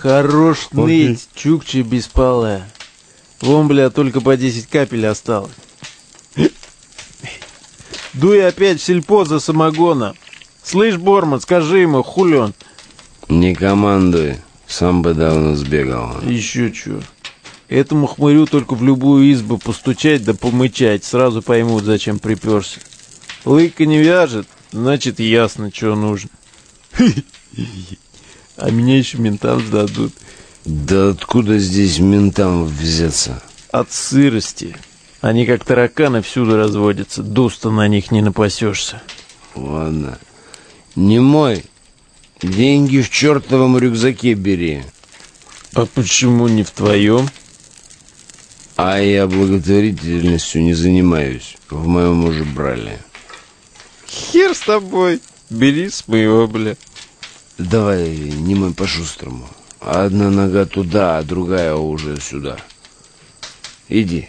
Хорош ныть, чукчи беспалая. Вон, бля, только по 10 капель осталось. Дуй опять в сельпо за самогоном. Слышь, Борман, скажи ему, хулен. Не командуй, сам бы давно сбегал. Еще чё. Этому хмырю только в любую избу постучать да помычать, сразу поймут, зачем приперся. Лыка не вяжет, значит ясно, что нужно. А меня еще ментам сдадут. Да откуда здесь ментам взяться? От сырости. Они как тараканы всюду разводятся, дуста на них не напасешься. Ладно. Не мой. Деньги в чертовом рюкзаке бери. А почему не в твоем? А я благотворительностью не занимаюсь. В моем уже брали. Хер с тобой. Бери с моего, бля. Давай, не мой по-шустрому. Одна нога туда, а другая уже сюда. Иди.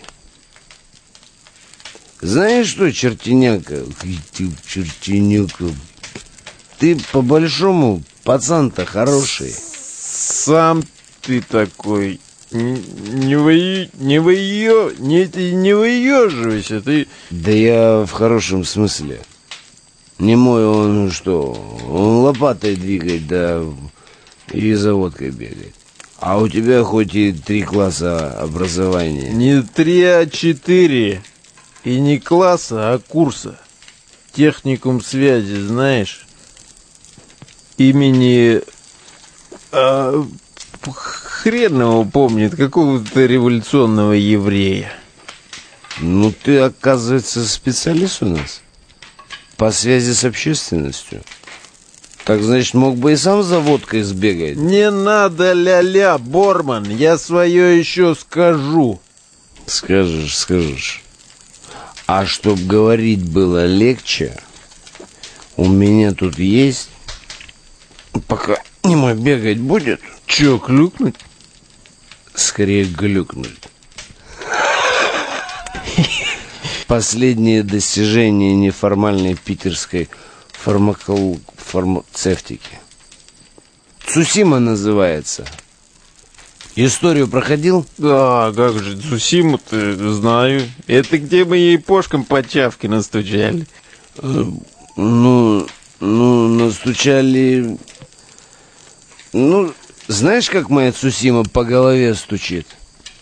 Знаешь что, чертеняка? Ты, чертеняка. Ты по-большому пацан-то хороший. Сам ты такой. Не, не, вы, не, вы, не, ты не выеживайся, ты... Да я в хорошем смысле. Не мой он что, он лопатой двигает, да и за водкой бегает. А у тебя хоть и три класса образования. Не три, а четыре. И не класса, а курса. Техникум связи, знаешь? Имени... А, хрен его помнит, какого-то революционного еврея. Ну, ты, оказывается, специалист у нас? По связи с общественностью? Так, значит, мог бы и сам за водкой сбегать? Не надо ля-ля, Борман, я свое еще скажу. Скажешь, скажешь. А чтоб говорить было легче, у меня тут есть, пока не мой бегать будет. Че, клюкнуть? Скорее глюкнуть. Последнее достижение неформальной питерской фармакол... фармацевтики. Цусима называется. Историю проходил? Да, как же, Цусиму-то знаю. Это где мы ей пошком по чавке настучали. Э, ну, ну, настучали... Ну, знаешь, как моя Цусима по голове стучит?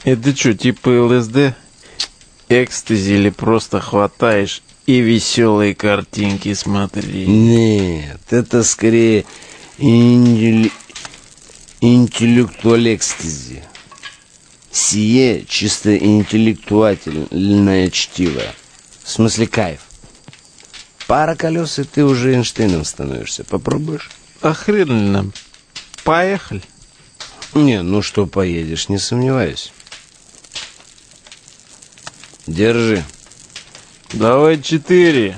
Это что, типа ЛСД? Экстази или просто хватаешь и веселые картинки смотри. Нет, это скорее интелли... интеллектуаль экстази. Сие чисто интеллектуальное чтиво. В смысле кайф. Пара колес, и ты уже Эйнштейном становишься. Попробуешь? Хрен ли нам? Поехали. Не, ну что поедешь, не сомневаюсь. Держи. Давай четыре.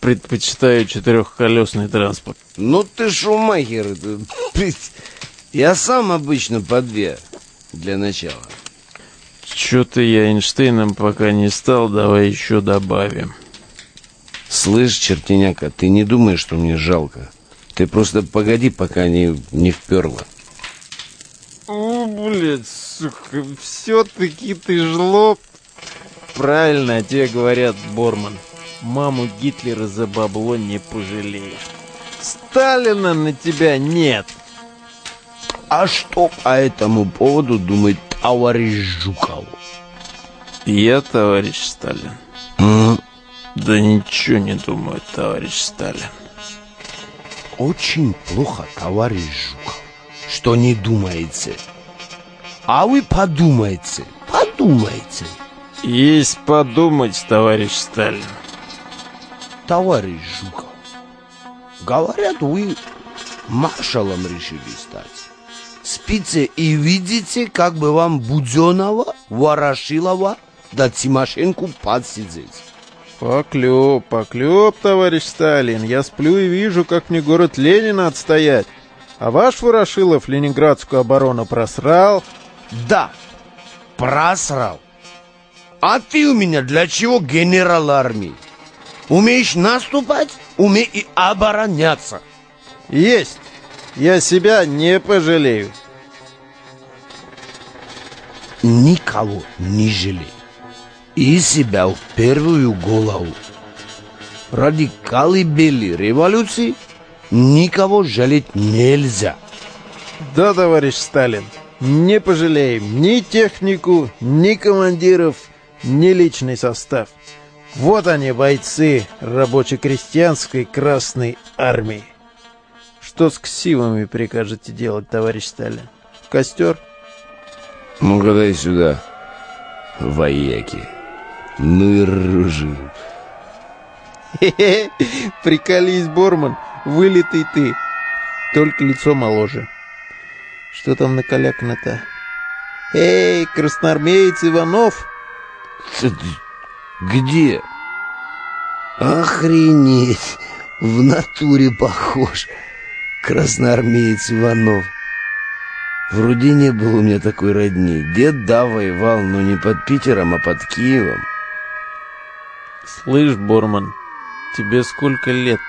Предпочитаю четырехколесный транспорт. Ну ты шумахер. Я сам обычно по две для начала. Что-то я Эйнштейном пока не стал, давай еще добавим. Слышь, чертеняка, ты не думаешь, что мне жалко? Ты просто погоди, пока не, не вперло. О, блядь, сука, все-таки ты жлоб. Правильно тебе говорят, Борман. Маму Гитлера за бабло не пожалеешь. Сталина на тебя нет. А что по этому поводу думает товарищ Жуков? Я, товарищ Сталин. Mm. Да ничего не думаю, товарищ Сталин. Очень плохо, товарищ Жуков, что не думаете. А вы подумайте, подумайте. Есть подумать, товарищ Сталин. Товарищ Жуков, говорят, вы маршалом решили стать. Спите и видите, как бы вам Буденова, Ворошилова да Тимошенко подсидеть. Поклеп, поклеп, товарищ Сталин. Я сплю и вижу, как мне город Ленина отстоять. А ваш Ворошилов ленинградскую оборону просрал? Да, просрал. А ты у меня для чего генерал армии? Умеешь наступать, умей и обороняться. Есть. Я себя не пожалею. Никого не жалей. И себя в первую голову. Ради колыбели революции никого жалеть нельзя. Да, товарищ Сталин, не пожалеем ни технику, ни командиров, ни личный состав. Вот они, бойцы рабоче-крестьянской Красной Армии. Что с ксивами прикажете делать, товарищ Сталин? Костер? Ну-ка дай сюда, вояки. Ну и ружи. Хе-хе, приколись, Борман, вылитый ты. Только лицо моложе. Что там накалякано-то? Эй, красноармеец Иванов! Где? Охренеть! В натуре похож. Красноармеец Иванов. Вроде не было у меня такой родни. Дед, да, воевал, но не под Питером, а под Киевом. Слышь, Борман, тебе сколько лет?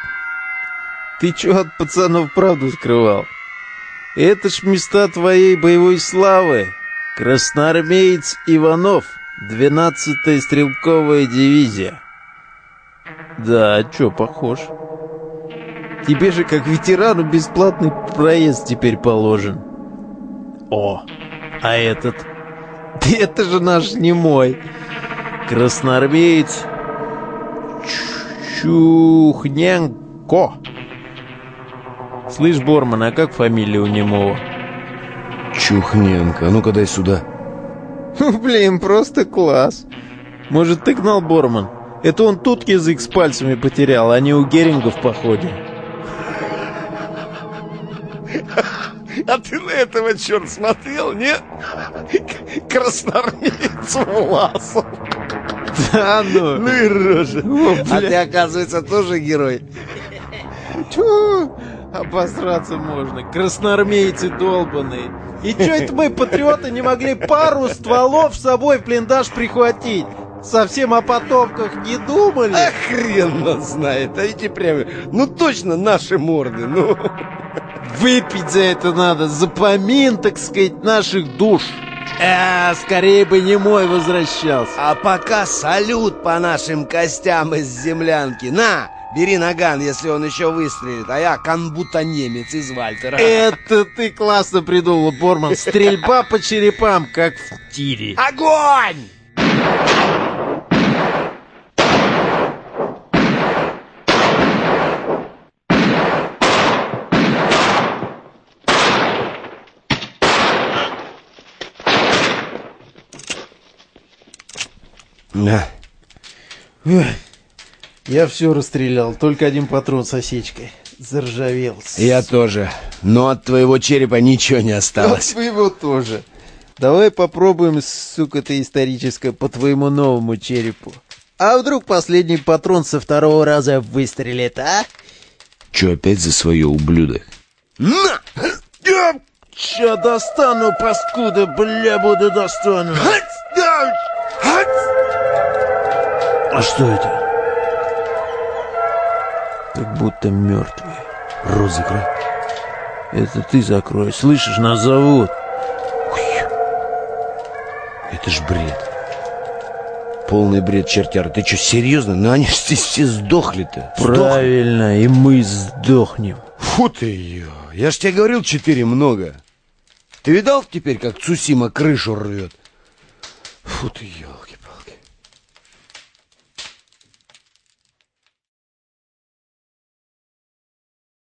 Ты чё от пацанов правду скрывал? Это ж места твоей боевой славы. Красноармеец Иванов, 12-я стрелковая дивизия. Да, а чё, похож? Тебе же, как ветерану, бесплатный проезд теперь положен. О, а этот? Да это же наш не мой. Красноармеец Чухненко. Слышь, Борман, а как фамилия у немого? Чухненко. А ну-ка дай сюда. Ну, блин, просто класс. Может, ты гнал Борман? Это он тут язык с пальцами потерял, а не у Геринга в походе. А ты на этого, черт, смотрел, не? Красноармеец Власов. Да ну. Ну и рожа. О, А ты, оказывается, тоже герой. Тьфу, обосраться можно. Красноармейцы долбаные. И чё это мы, патриоты, не могли пару стволов с собой в блиндаж прихватить? Совсем о потомках не думали? А хрен нас знает. А эти прямо, ну точно наши морды, ну. Выпить за это надо, за помин, так сказать, наших душ. А, скорее бы не мой возвращался. А пока салют по нашим костям из землянки. На, бери наган, если он еще выстрелит, а я канбута немец из Вальтера. Это ты классно придумал, Борман. Стрельба по черепам, как в тире. Огонь! На. Я все расстрелял, только один патрон с осечкой. Заржавел. Я тоже. Но от твоего черепа ничего не От осталось. своего тоже. Давай попробуем, сука ты историческая, по твоему новому черепу. А вдруг последний патрон со второго раза выстрелит, а? Че опять за свое, ублюдок? На! Ща достану, паскуда, бля, буду достану. А что это? Как будто мертвые. Рот закрой. Это ты закрой. Слышишь, нас зовут. Это ж бред. Полный бред, чертяра. Ты что, серьезно? Ну они ж здесь все сдохли-то. Сдохли. Правильно, и мы сдохнем. Фу ты ее. Я ж тебе говорил, четыре много. Ты видал теперь, как Цусима крышу рвет? Фу ты, елки